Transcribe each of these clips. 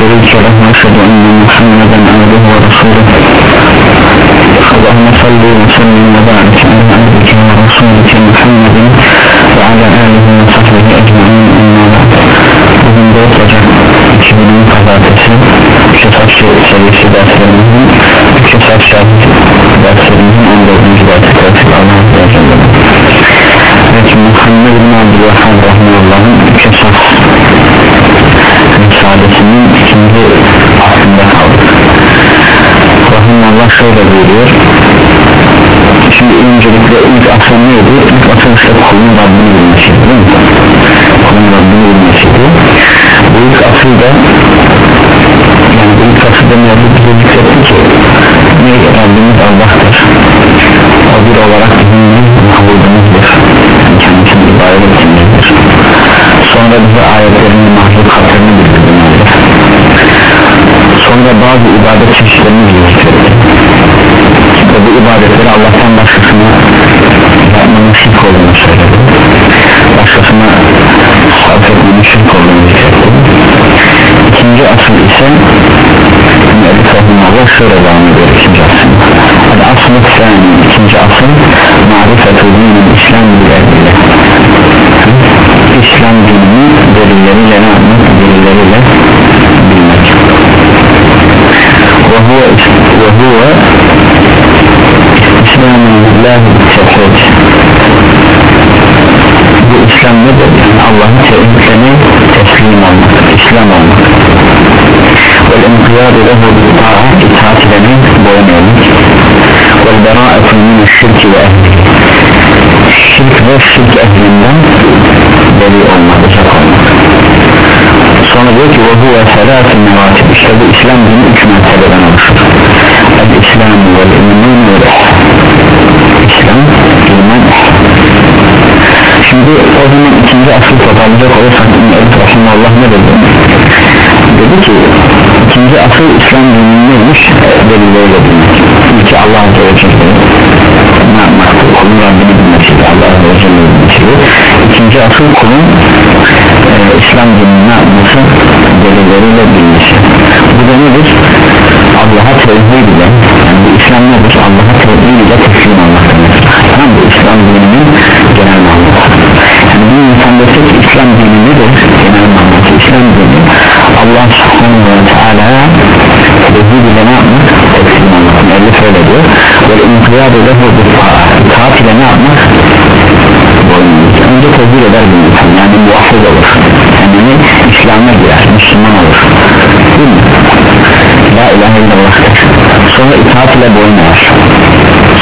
شريك له وأشهد أن محمدا عبده ورسوله اللهم صل وسلم وبارك على عبدك ورسولك محمد وعلى آله وصحبه أجمعين أما بعد Bugün 4 Ocak 2010 Pazartesi Kısafçı serisi derslerimizin Kısafçı derslerimizin 14. dersi kalkıp Allah'a emanet Evet Muhammed bin Abdülvahhab Rahmanullah'ın Kısaf Risalesinin ikinci aslında kaldık Rahmanullah şöyle buyuruyor. Şimdi öncelikle ilk asıl neydi? İlk asıl işte kulun Rabbini bilmesiydi değil mi? Kulun Rabbini bilmesiydi Bu ilk asıl da Yani bu ilk asıl da Mevlid bize zikretti ki Ne Rabbimiz Allah'tır. O bir olarak bizim mahvudumuzdur yani Kendisini ibadet ettiğimizdir Sonra bize ayetlerini bazı ibadet çeşitlerini zikretti ve bu ibadetleri Allah'tan başkasına yapmanın şirk olduğunu söyledi. Başkasına sarf etmenin şirk olduğunu zikretti ikinci asıl ise Müellif Rahimullah şöyle devam ediyor ikinci asıl. Hadi asıl yani ikinci asıl marifetu dinin İslam bilgilerle İslam dinini delilleriyle ne yapmak delilleriyle huve ve huve İslam'ın tevhid bu İslam nedir? Yani Allah'ın tevhidlerine teslim olmak, İslam olmak ve inqiyadu lehu bil ta'a itaat edene boyun eğmek ve bera'atu min şirki ve ehli şirk ve şirk ehlinden beri olmak, uzak olmak sonra diyor ki ve huve selatü mevatib işte bu İslam dini üç mertebeden oluşur el İslam ve iman ve İslam, iman, Şimdi o zaman ikinci asıl toparlayacak olursak Allah ne dedi? Dedi ki ikinci asıl İslam dininin neymiş? Delilleriyle bilmek İlki Allah Azze ve Celle ne yapmaktı? Kulun Rabbini bilmesiydi Allah Azze ve Celle bilmesiydi İkinci asıl kulun İslam dinini ne yapması? Delilleriyle bilmesi Bu da nedir? Allah'a tevhid ile yani bu İslam nedir? Allah'a tevhid ile teslim olmak demektir bu İslam dininin genel manası Yani bir insan desek İslam dini nedir? Genel manası İslam dini Allah subhanahu ve teala'ya tevhid ile ne yapmak? Teslim Müellif öyle diyor Ve inkiyad edehu bir taat ile ne yapmak? Önce tevhid eder bir insan yani muhafız olur? İslam'a girer, Müslüman olur. Değil mi? La ilahe illallah'tır Sonra itaat ile boyun eğer.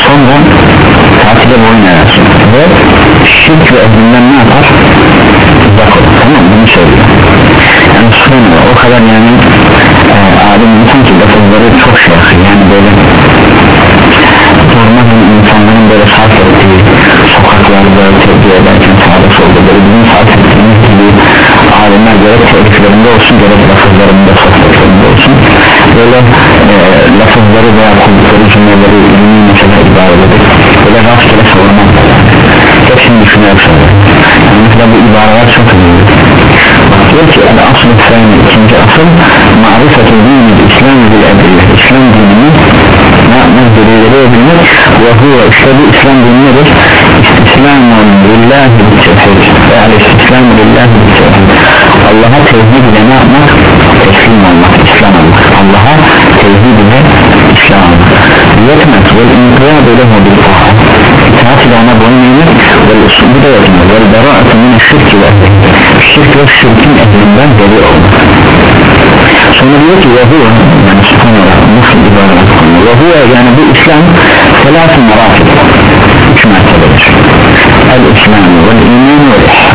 Sonra itaat ile boyun eğer. Ve şirk ve ehlinden ne yapar? Uzak olur Tamam bunu söylüyor. Yani sonra o kadar yani e, Alim insan ki lafızları çok şey Yani böyle Normal böyle sarf ettiği Sokaklarda tebdil ederken sağda solda Böyle bizim sarf ettiğimiz gibi Alimler gerek teoriklerinde olsun Gerek lafızlarında sohbetlerinde olsun. Böyle e, lafızları veya kurdukları cümleleri ilmi mesela ibare edip Böyle rastgele savunmazlar Hepsini düşünüyor sonra yani Mesela bu ibareler çok önemli diyor ki el asıl sen ikinci asıl Marifetü dini İslam bil edille İslam dinini ne yapmak delilleri edilmek ve huve işte bu İslam dini nedir? İstislamun lillahi tevhid yani istislam lillahi tevhid Allah'a tevhid ile ne yapmak? teslim olmak, İslam olmak. Allah'a tevhid ile İslam olmak. Yetmez. Ve inkiyad lehu bil ta'a itaat ile ona boyun eğmek. Ve usulü de yetmez ve bera'atı min şirk ve şirk ve şirkin ehlinden beri olmak sonra diyor ki ve huve yani subhanallah nasıl ibadet ve huve yani bu İslam selatı merakib üç mertebedir el İslam ve iman ve İslam,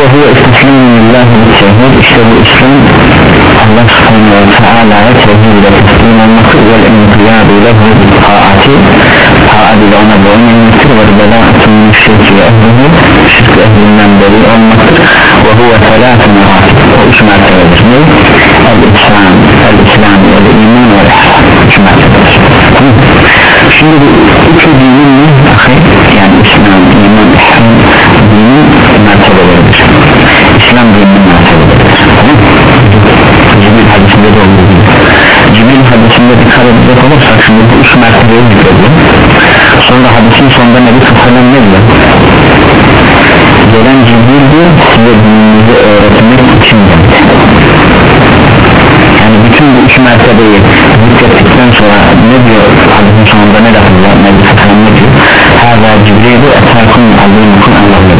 وهو استثنين من الله المشاهد اشتر الاسلام الله سبحانه وتعالى عشره لتسليم النقر والانقياد له بالطاعة. طاعة لعنى بعنى النقر والبلاعة من الشرك لأهله الشرك أهل من بريء النقر وهو ثلاث مراتب. وإشمع تغيير الإسلام. الإسلام والإيمان والإحسان إشمع تغيير شنو؟ بقى أخي؟ يعني إسلام إيمان إحسان dinin mertebeleridir İslam dininin mertebeleridir Cibril hadisinde de olduğu gibi. Cibril hadisinde dikkat edecek olursak şimdi bu üç mertebeyi zikrediyor sonra hadisin sonunda Nebi Sallam ne diyor? Gelen Cibril diyor size dininizi öğretmek için geldi yani bütün bu üç mertebeyi zikrettikten sonra ne diyor? Hadisin sonunda ne lafızlar Nebi Sallam ne diyor Hâzâ Cibril'i etâkun azîmukun Allah'ı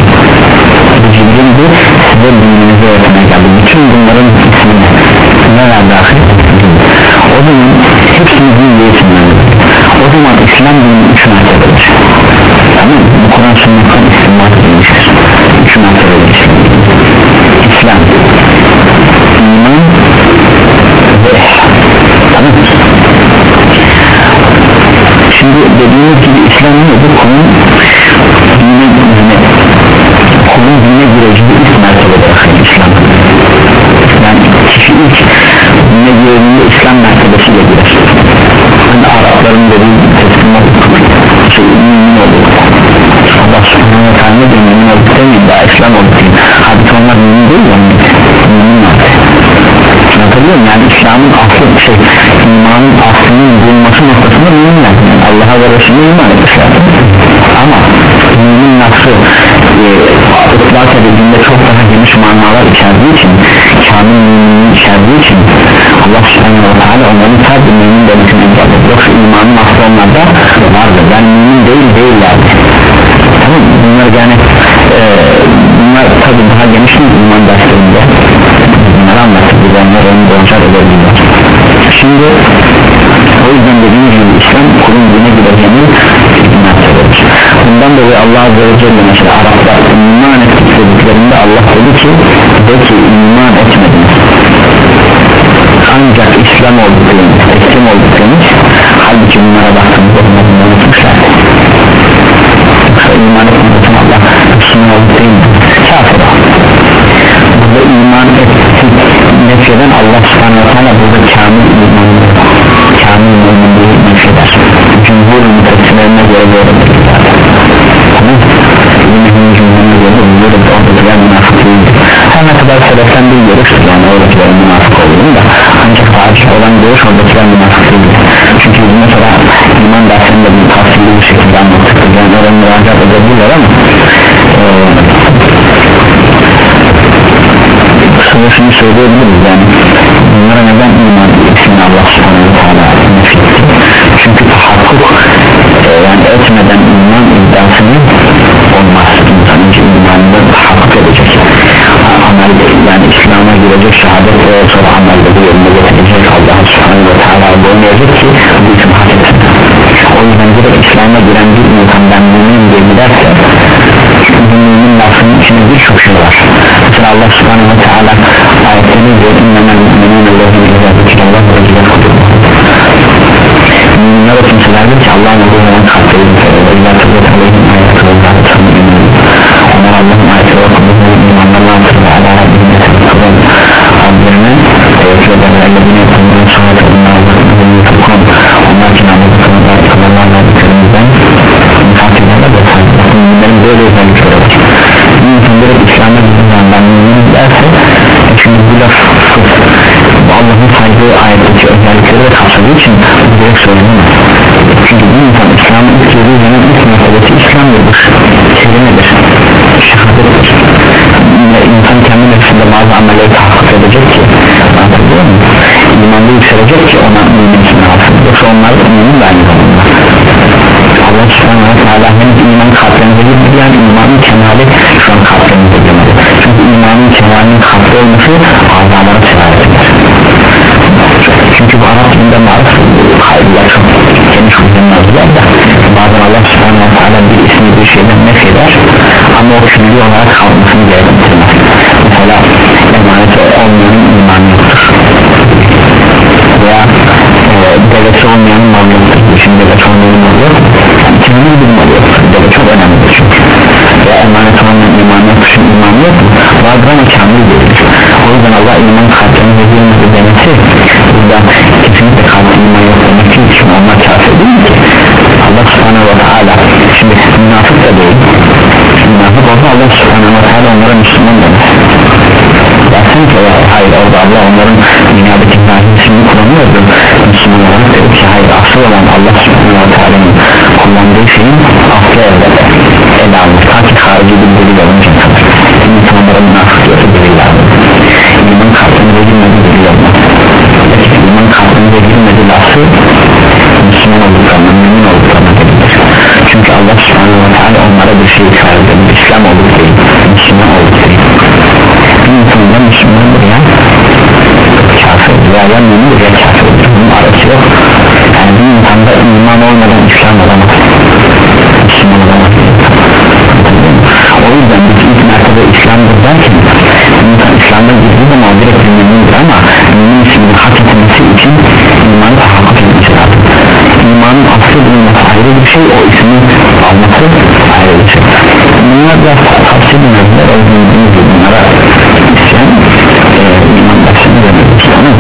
bu Cibril'di size dininizi öğretmeye geldi bütün bunların ismini ne var dahil o zaman hepsini din diye isimlendir o zaman İslam dinin üç mertebedir tamam bu Kur'an sünnetten istimbat edilmiştir üç mertebedir İslam şimdi dediğimiz gibi İslam nedir? Kulun dine dine kulun dine gireceği ilk mertebedir İslam. Yani kişi ilk dine girdiğinde İslam mertebesiyle girer. Hani Arapların dediği teslim olduk şey mümin olduk Allah subhanahu wa ta'ala mümin olduk demeyin daha İslam olduk halbuki onlar mümin değil ya. mümin artık anlatabiliyor muyum yani İslam'ın aslı şey imanın aslının bulunması noktasında müminler. Yani Allah'a ve Resulüne iman etmişler. Ama mümin nasıl e, ıtlak edildiğinde çok daha geniş manalar içerdiği için kamil mümin içerdiği için Allah subhanahu wa ta'ala onların sadece mümin demesini engelledi yoksa imanın aslı onlarda vardır. Yani mümin değil değillerdi tamam bunlar yani e, bunlar tabi daha geniş mi iman derslerinde bunları anlattık biz onları onu boncar edebilirler şimdi o yüzden dediğim gibi İslam kulun dine gideceğini mertebedir bundan dolayı Allah Azze ve Celle mesela Araplar iman ettik Allah dedi ki de ki iman etmediniz. Ancak İslam olduklarınız teslim olduklarınız halbuki bunlara baktığımızda bunları unutmuşlar yoksa iman etmediğin Allah Müslüman oldu söyleyebiliriz. Yani bunlara neden iman ismini Allah subhanahu nefetti çünkü tahakkuk e, yani etmeden iman iddiasını olmaz. İnsan önce imanını tahakkuk edecek. Amel yani İslam'a girecek şehadet ve sonra amelde yerine getirecek Allah subhanahu wa ta'ala boynayacak ki bu için hak etsin o yüzden direkt İslam'a giren bir insan ben mümin diye giderse mümin lafının içinde birçok şey var Allah subhanahu wa ta'ala ayetlerine diyor innemel müminun Allah'ın izâ zikirallah ve kudurlah müminler o kimselerdir ki Allah'ın olduğu zaman kalpleri ve izâ kudurlah aleyhim ayetleri ve izâ kudurlah onlar Allah'ın ayetleri ve kudurlah imanlarla antırlı ala rabbinin yetiştirin Rablerine tevekkül ederler kapsadığı için direkt söylenemez. Çünkü bir insan İslam'a ilk girdiği zaman ilk meselesi İslam'dır kelimedir şehadettir insan kendi nefsinde bazı amelleri tahakkuk edecek ki anlatabiliyor muyum? imanda yükselecek ki ona mümin ismini alsın. Yoksa onlar mümin de aynı zamanda. Allah subhanahu wa ta'ala hem iman kalplerinize girdi yani imanın kemali şu an kalplerinize girmedi çünkü imanın kemalinin kalpte olması azalara eder çünkü bu Arap dilinde maruf hayırlar çok geniş uzunlar da bazen Allah subhanahu wa ta'ala bir ismi bir şeyden nef eder ama o külli olarak kalmasını gerektirmez. Mesela emanet olmayan iman yoktur. Veya devleti olmayan mal yoktur şimdi devleti olmayan mal yok yani kimin bir mal yok. Devlet çok önemlidir çünkü veya emanet olmayan iman yoktur çünkü iman yok. Vardır ama kamil o yüzden Allah iman kalplerini ve zilmesi demesi burada kesinlikle kalpte iman yok demek değil çünkü onlar kafir değil ki. Allah subhanahu wa ta'ala şimdi münafık da değil. Münafık olsa Allah subhanahu wa ta'ala onlara Müslüman demez. Dersin ki hayır orada Allah onların dünyadaki zahir kullanıyordu Müslüman olarak dedi ki hayır asıl olan Allah subhanahu wa ta'ala'nın kullandığı şeyin aslı elde ele almış ta ki harici bir delil olunca kadar insanlara münafık diyorsa delil alır iman kalbini verilmedi delil olmaz iman kalbini verilmedi lafı Müslüman olduklarına mümin olduklarına delildir çünkü Allah subhanahu wa ta'ala onlara bir şey ifade ediyor. İslam olduk değil Müslüman olduk değil bir insanda Müslümandır ya kafir ya ya mümin ya kafir şey o ismi alması ayrı bir şey bunlar biraz tavsiye edilmezler o gibi bunlara isyan e, iman dersini vermeliyiz tamam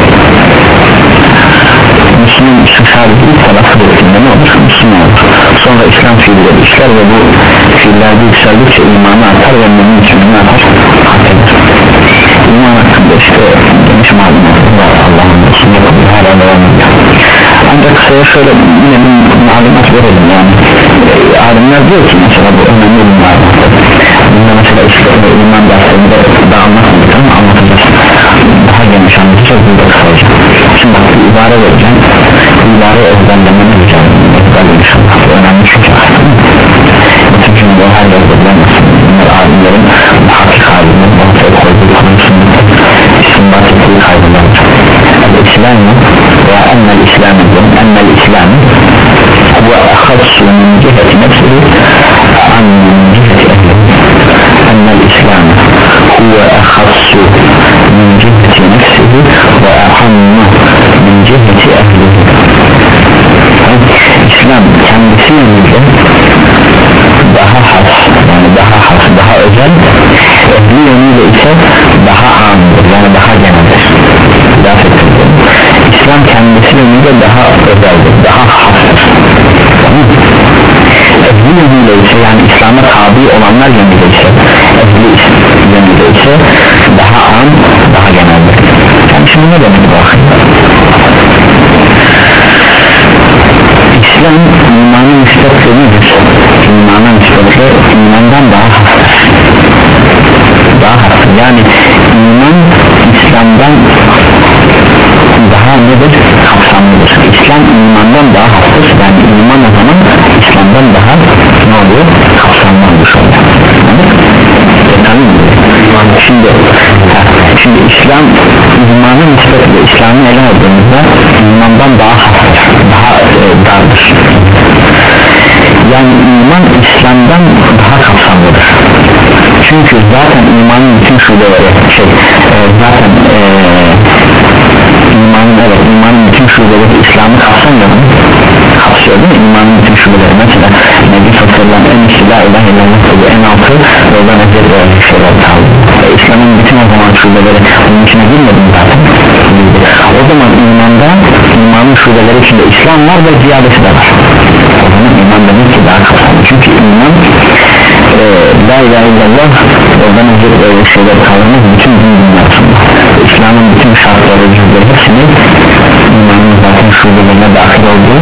Müslüman sadece telaffuz ettiğinde ne olur? Müslüman olur sonra İslam fiilleri işler ve bu fiillerde yükseldikçe imanı artar ve mümin için ne yapar? iman hakkında işte geniş malumatı Allah'ın Resulü hala devam ediyor ancak kısaya şöyle yine bir malumat verelim yani. E, alimler diyor ki mesela bu önemli bir malumat. Bunda mesela işte e, iman derslerinde daha anlatmadık ama anlatacağız daha geniş anlatacağız burada kısaca şimdi bak bir ibare vereceğim. İbare ezberlemeni rica ederim ezberle inşallah. Bu önemli çünkü bütün cümle her yerde bilemezsin bunlar alimlerin muhakkik alimlerin ortaya koyduğu konusunda istinbat ettiği kaydılardır el-İslam veya ennel İslam ennel İslam huve ahassu min ciheti nefsihi an min ciheti ehli ennel İslam huve ne demek bu çünkü zaten imanın bütün şubeleri şey e, zaten e, imanın evet imanın bütün şubeleri İslam'ı kapsamıyor mu? kapsıyor değil mi? imanın bütün şubeleri mesela Nebi Sallallahu en üstü la ilahe illallah dedi en altı yoldan eziyet olan şeyler kaldı e, İslam'ın bütün o zaman şubeleri bunun içine girmedi zaten? o zaman imanda imanın şubeleri içinde İslam var ve ziyadesi de var o zaman iman demek ki daha kapsamlı çünkü iman e, la ilahe illallah oradan eziyet öyle şeyler kaldırmaz bütün din İslam'ın bütün şartları cüzleri hepsini imanın zaten şubelerine dahil olduğu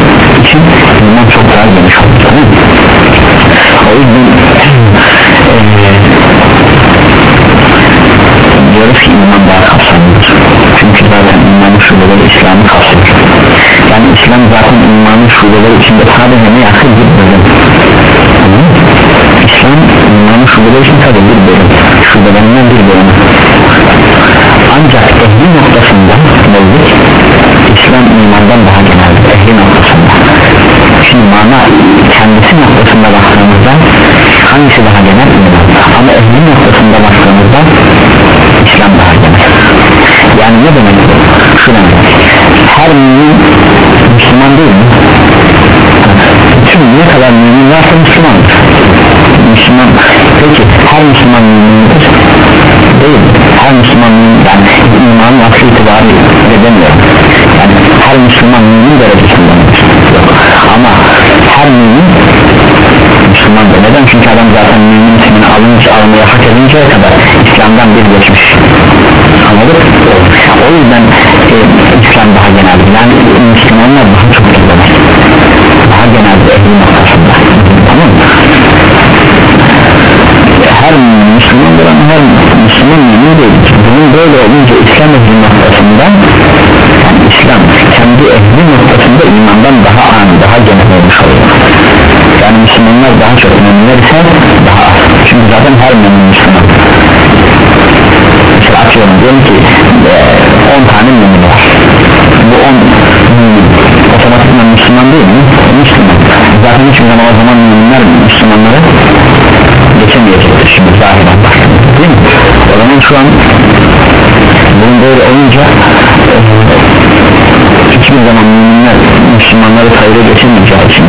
her Müslüman böyle olunca hiçbir zaman müminler Müslümanları sayıda geçemeyeceği için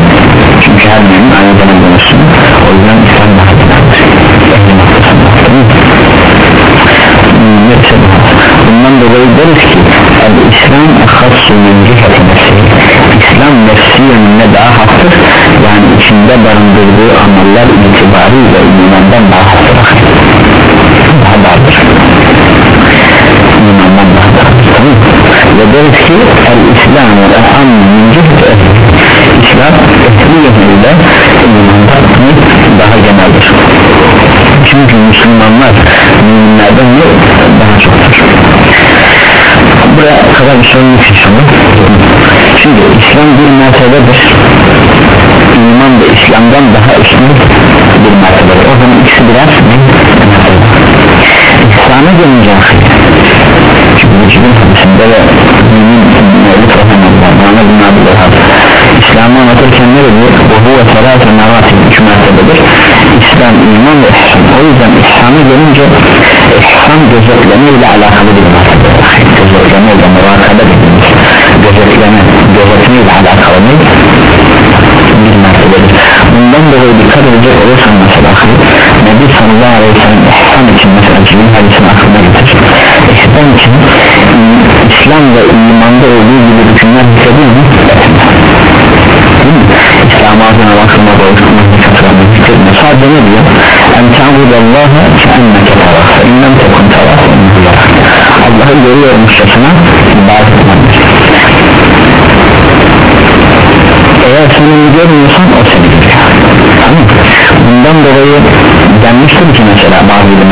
çünkü her mümin aynı zamanda Müslüman. O yüzden İslam daha bundan dolayı deriz ki İslam hassu nefsi İslam nefsi yönünde daha haktır. Yani içinde barındırdığı ameller itibariyle imandan daha haktır. Daha dardır el-Am min ciheti İslam ehli yönüyle imandan daha geneldir. Çünkü Müslümanlar müminlerden ne daha çoktur. Buraya kadar bir sorun yok şimdi İslam bir mertebedir. İman da İslam'dan daha üstün bir mertebedir. O zaman ikisi mertebe. İslam'a gelince çünkü vücudun hadisinde ve mümin mevlüt rahmanallah bana bin abdülhab İslam'ı anlatırken ne diyor bu huve serate meratim üç mertebedir. İslam, iman ve ihsan. O yüzden ihsan'a gelince ihsan gözetleme ile alakalı bir mertebe. Gözetleme ile murakabe dediğimiz. Gözetleme, gözetme ile alakalı bir mertebedir bundan dolayı dikkat edecek olursan mesela Nebi sallallahu aleyhi ve sellem ihsan için mesela cibin hadisini aklına getir. İhsan için İslam ve imanda olduğu gibi hükümler hissediyor mu? İslam'a adına bakılma bağıştırma hükmetme sadece ne diyor? En ta'budallaha ke enneke taraf fe innem tekun taraf Allah'ı görüyormuşçasına ibadet onu görmüyorsan o seni görüyor. Bundan dolayı denmiştir ki mesela bazı ilim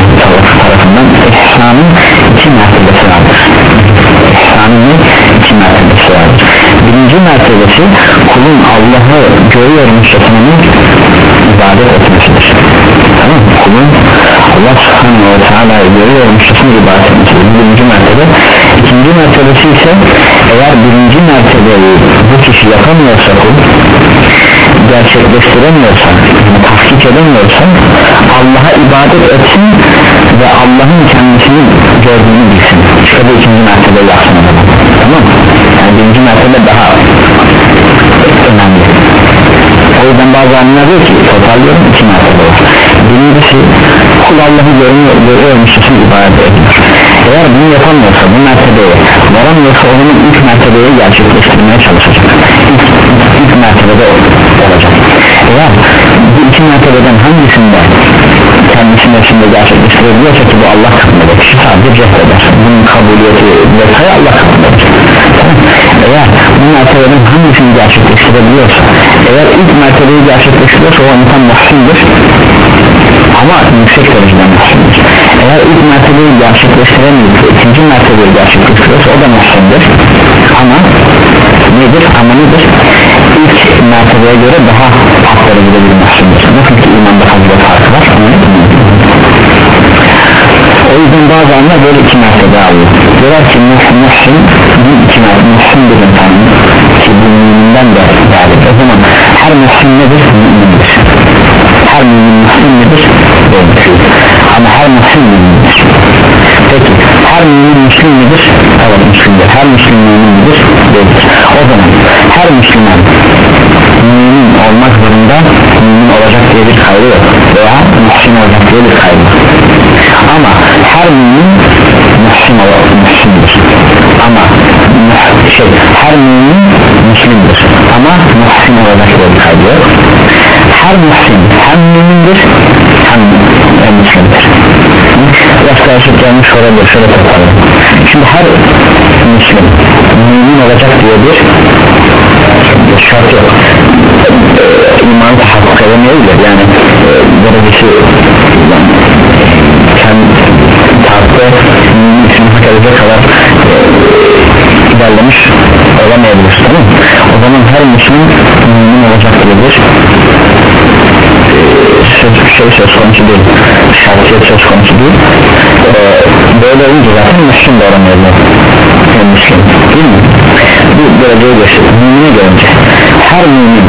tarafından ihsanın iki mertebesi vardır. İhsanın iki mertebesi vardır. Birinci mertebesi kulun Allah'ı görüyormuşçasına ibadet etmesidir. Tamam kulun Allah subhanahu ve teala'yı görüyormuşçasına ibadet etmesidir. Birinci mertebe. İkinci mertebesi ise eğer birinci mertebeyi bu kişi yapamıyorsa gerçekleştiremiyorsa yani tahkik edemiyorsa Allah'a ibadet etsin ve Allah'ın kendisini gördüğünü bilsin. İşte ikinci mertebe yapsın. Tamam. Yani birinci mertebe daha önemli. O yüzden bazı anlar diyor ki toparlıyorum iki mertebe var. Birincisi kul Allah'ı görüyor, görüyormuş için ibadet ediyor eğer bunu yapamıyorsa bu mertebeye varamıyorsa onun ilk mertebeyi gerçekleştirmeye çalışacak. İlk, ilk mertebede olacak. Eğer bu iki mertebeden hangisinde kendisinin içinde gerçekleştirebiliyorsa ki bu Allah katındadır kişi sadece cehreder bunun kabuliyeti vesaire Allah katındadır eğer bu mertebeden hangisini gerçekleştirebiliyorsa eğer ilk mertebeyi gerçekleştiriyorsa o insan muhsindir ama yüksek dereceden muhsindir eğer ilk mertebeyi gerçekleştiremiyor ikinci mertebeyi gerçekleştiriyorsa o da muhsindir. Ama nedir? Ama nedir? İlk mertebeye göre daha alt derecede bir muhsindir. Nasıl ki imanda fazla farkı var. O yüzden bazı anlar böyle iki mertebe alıyor. Diyorlar ki muhsin bir iki mertebe muhsin bir insan. Ki bu müminden de geldi o zaman her muhsin nedir? mümindir her mümin muhsin nedir? değildir ama her muhsin mümindir. Peki her mümin müslim midir? evet müslimdir her müslim mümin midir? değildir. O zaman her müslüman mümin olmak zorunda mümin olacak diye bir kaydı yok. Veya muhsin olacak diye bir kaydı ama her mümin muhsin olacak muhsindir ama şey her mümin müslimdir ama muhsin olacak diye bir kaydı yok. Her muhsin hem mümindir hem müslimdir biraz karışık gelmiş olabilir şöyle toparlayalım şimdi her müslim mümin olacak diye bir şart yok. İman tahakkuk edemeyebilir yani derecesi yani, kendi tahtta mümin için hak edecek kadar e, ilerlemiş olamayabilir o zaman her müslüm mümin olacak diye bir söz, şey söz konusu değil. Şartiyet söz konusu değil. Ee, böyle olunca zaten müslüm de olamayabilir yani müslüm. Değil mi? bu dereceye gösterir mümine gelince. Her mümin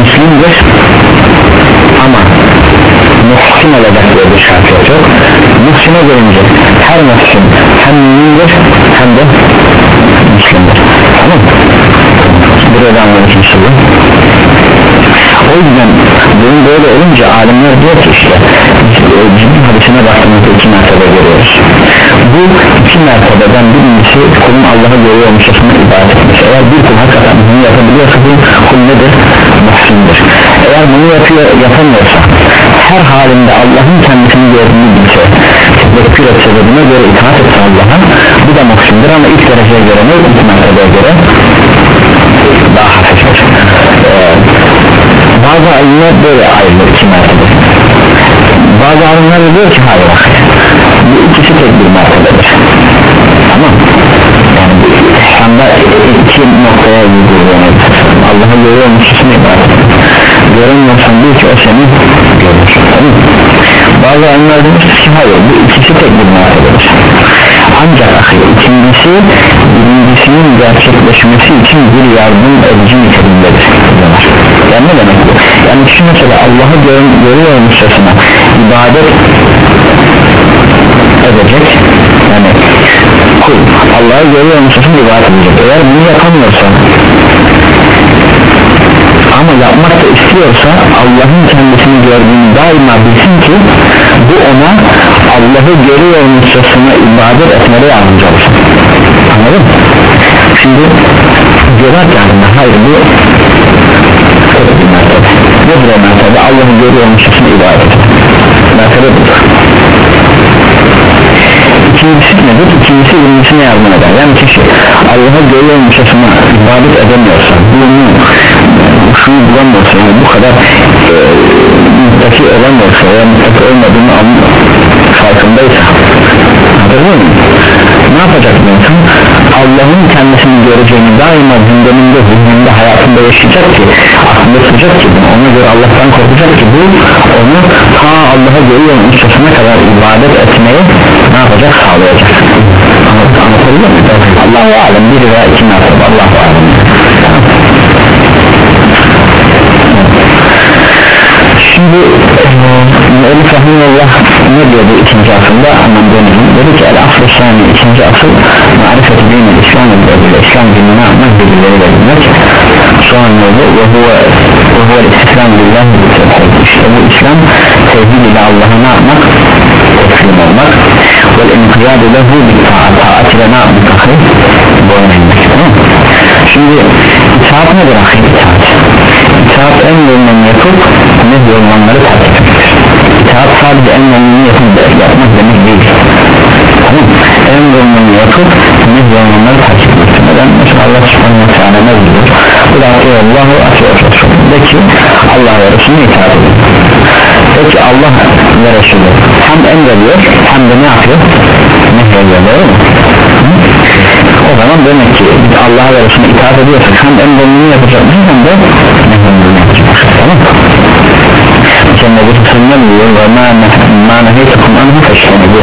müslümdür. Ama muhsin olacak bir şartiyet yok muhsine gelince her muhsin hem mümindir hem de müslümdür. Tamam mı? buraya anlamış mısın? O yüzden bunun böyle olunca alimler diyor ki işte ciddi hadisine baktığımızda iki mertebe görüyoruz bu iki mertebeden birincisi kulun Allah'ı görüyormuşçasına ibadet etmesi eğer bir kul hakikaten bunu yapabiliyorsa bu kul nedir? muhsindir eğer bunu yapıyor, yapamıyorsa her halinde Allah'ın kendisini gördüğünü bilse tevekkül etse ve buna göre itaat etse Allah'a bu da muhsindir ama ilk dereceye göre ne? ilk mertebeye göre bazı alimler böyle ayrılır iki mertebe. Bazı alimler diyor ki hayır bu ikisi tek bir mertebedir. Tamam. Yani ihsanda iki noktaya vurguluyor Allah'ı görüyor musun ibadet göremiyorsan bil ki o seni görür tamam. Bazı alimler demiştir ki hayır bu ikisi tek bir mertebedir. Ancak ikincisi birincisinin gerçekleşmesi için bir yardım edici niteliğindedir yani ne demek bu? Yani kişi mesela Allah'ı gör, görüyormuşçasına ibadet edecek. Yani kul Allah'ı görüyormuşçasına ibadet edecek. Eğer bunu yapamıyorsa ama yapmak da istiyorsa Allah'ın kendisini gördüğünü daima bilsin ki bu ona Allah'ı görüyormuşçasına ibadet etmede yardımcı olur anladın mı? şimdi diyorlar ki hayır bu nedir o mertebe Allah'ı görüyormuşçasına ibadet mertebe budur ikincisi nedir? İkincisi birincisine yardım eder yani kişi Allah'ı görüyormuşçasına ibadet edemiyorsa bunu şunu bulamıyorsa yani bu kadar e, muttaki olamıyorsa veya muttaki olmadığını farkındaysa anladın mı? Ne yapacak bu insan? Allah'ın kendisini göreceğini daima gündeminde, zihninde, hayatında yaşayacak ki aklında tutacak ki bunu ona göre Allah'tan korkacak ki bu onu ta Allah'a görüyor uçtasına kadar ibadet etmeyi ne yapacak? sağlayacak anlatabiliyor muyum? Allah-u Alem bir veya iki mertebe Allah-u Alem şimdi Elif Rahimullah ne diyordu ikinci asılda anlam dönemi dedi ki el asıl sani ikinci asıl marifeti dinle İslam ile İslam dinine anmak bilgileriyle bilmek sonra ne oldu? Ve huve ve huve İslam billah işte bu İslam tevhid ile Allah'a ne yapmak? Teslim olmak. Ve inkiyadu lehu bi taat taat ile ne yapmak? Ahi boyun eğmek şimdi itaat nedir? Ahi itaat itaat en bulunan yapıp ne bulunan takip etmek itaat sadece en bulunan yapıp yapmak demek değil tamam en bulunan yapıp ne bulunan takip etmek neden mesela Allah subhanahu wa ta'ala ne diyor Kul Allahu atıyor de ki Allah ve Resulüne itaat edin de ki Allah ve Resulü hem emrediyor hem de ne yapıyor nehyediyor doğru mu o zaman demek ki biz Allah'a ve Resulüne itaat ediyorsak hem emrediğini yapacak hem de yapacak tamam Sısır'ın ne diyor ve ma neheytekum anhu feşleni bu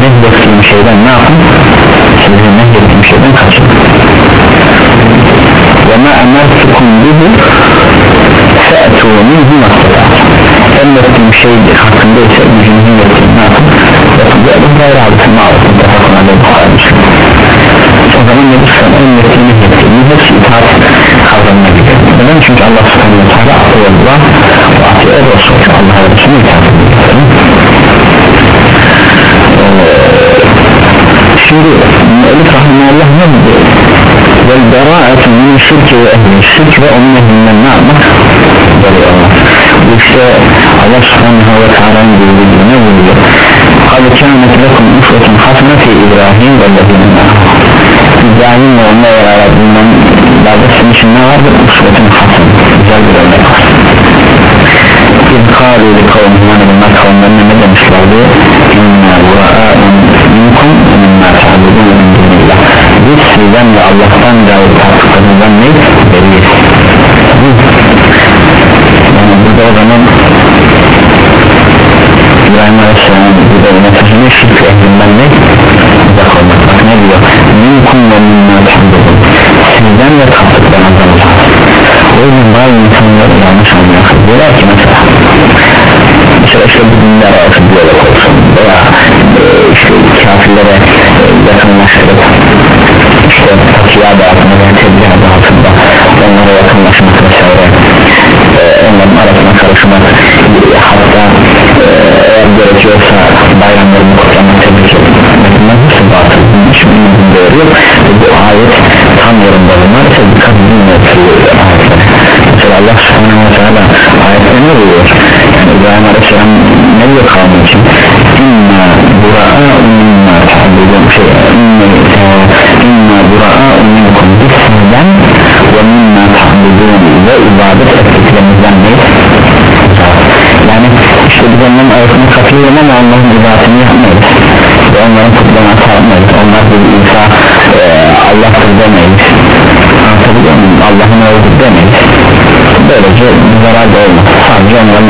nehyettiğim şeyden ne yapın sizin nehyettiğim şeyden kaçın ve ma emertukum bihi fe'tu minhu mastata'at emrettiğim şey hakkında ise gücünüzün yettiğini ne yapın yapın ve bu gayrı hadisi mağazı tefakun aleyhi o zaman Nebi Sısır'ın emrettiğini yettiğini hepsi itaat kavramına gidiyor neden? Çünkü Allah subhanahu teala atıyor Allah ve atıyor Resul Allah'a Resulü itaat Şimdi müellif rahmanallah ne diyor? Vel beraatü min şirki ve ehli şirk ve onun ehlinden ne yapmak? Böyle olmak Bu işte Allah subhanahu ve teala'nın bildiği ne buyuruyor? قد كانت لكم أسوة حسنة في إبراهيم والذين معه İbrahim ve onunla bunlarda senin için ne vardır? Usvetun hasen güzel bir örnek var İz kâlu li kavmihine hani bunlar kavimlerine ne demişlerdi? İnna bura'a'un minkum minna ta'budun ve min dunillah Biz sizden ve Allah'tan gayet tartıklarından ne? İbrahim aleyhisselam ne diyor kavmi için inna bura'a minna ta'budun şey inna bura'a minkum. Biz sizden ve minna ta'budun ve ibadet ettiklerimizden ne? Yani işte biz onların arasını katılıyorum ama onların ibadetini yapmayız. Ve onların kutlaması yapmayız onlar bir İsa e, Allah'tır demeyiz. Anlatabiliyor muyum? Allah'ın oğludur demeyiz. Böylece zarar da olmaz. Sadece onların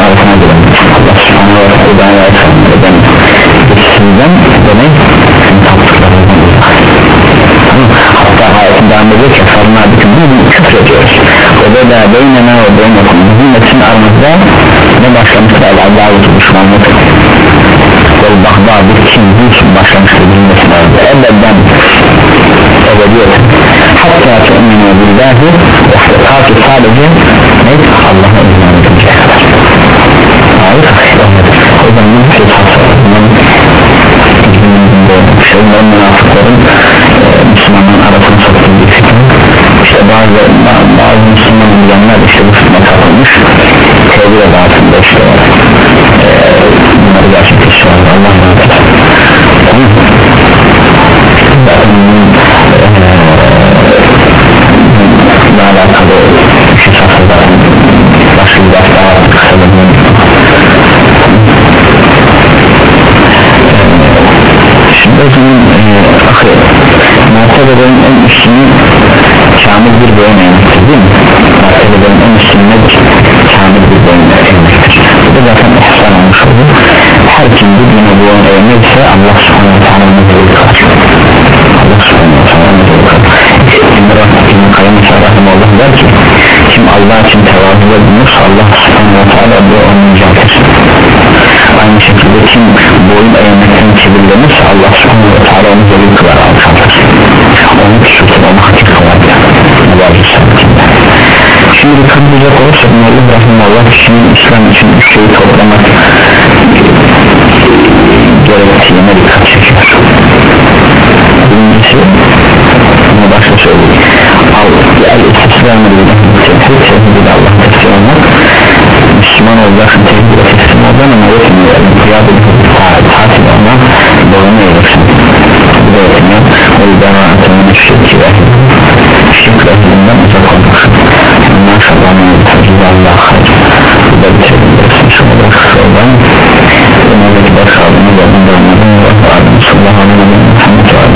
demek taptıklarından uzak hatta ayetin devam ediyor ki farına bütün bunu küfür ediyoruz o da da beynena ve beynekum bizim için aramızda ne başlamıştır Allah'a düşmanlık ve bahda bir kim bir başlamıştır bizim için aramızda ebeden ebediyet hatta tu'minu billahi ve hakikati sadece ne? Allah'a iman edinceye kadar hayır o zaman bir şey şeylerin münafıkların e, Müslümanların arasını bir fikir işte bazı, bazı Müslüman bilenler işte bu fitne kapılmış. Tevhid dağıtında işte e, bunları gerçekleştiriyorlar Allah razı olsun o zaman e, akı mertebelerin en üstünü kamil bir boyun eğmektir değil mi? mertebelerin en üstünü kamil bir boyun eğmektir bu da zaten ihsan olmuş olur her kim bu dine boyun eğmekse Allah subhanahu ta'ala'nın zevk kalır Allah subhanahu ta'ala'nın zevk kalır İmran İbn Kayyum Rahimullah der ki kim Allah için tevazuda bulunursa Allah subhanahu ta'ala bu onun mücadelesi aynı şekilde kim boyun eğmekten kibirlenirse Allah subhanahu wa ta'ala onu zelil kılar alçaltır onu küçültür onu hakik kılar şimdi dikkat edecek olursak Mevlid Rahimullah kişinin İslam için üç şeyi toplamak gerektiğine dikkat çekiyor. Birincisi bunu başta söyleyeyim. El-istislamı tevhid tevhid Allah'a teslim olmak Müslüman olacaksın tekbire teslim olacaksın ama yetinmiyor Riyad-ı Saad Hatip ondan boyun eğilirsin Bu da yetmiyor O yüzden rahatının şirki ve şirk rahimden uzak olacaksın Maşallah Mevzu'da Allah hayır Bu da bir şey bilirsin Şimdi de kısadan Ömer'deki baş aldığını gördüm Görmedim Allah'a emanet olun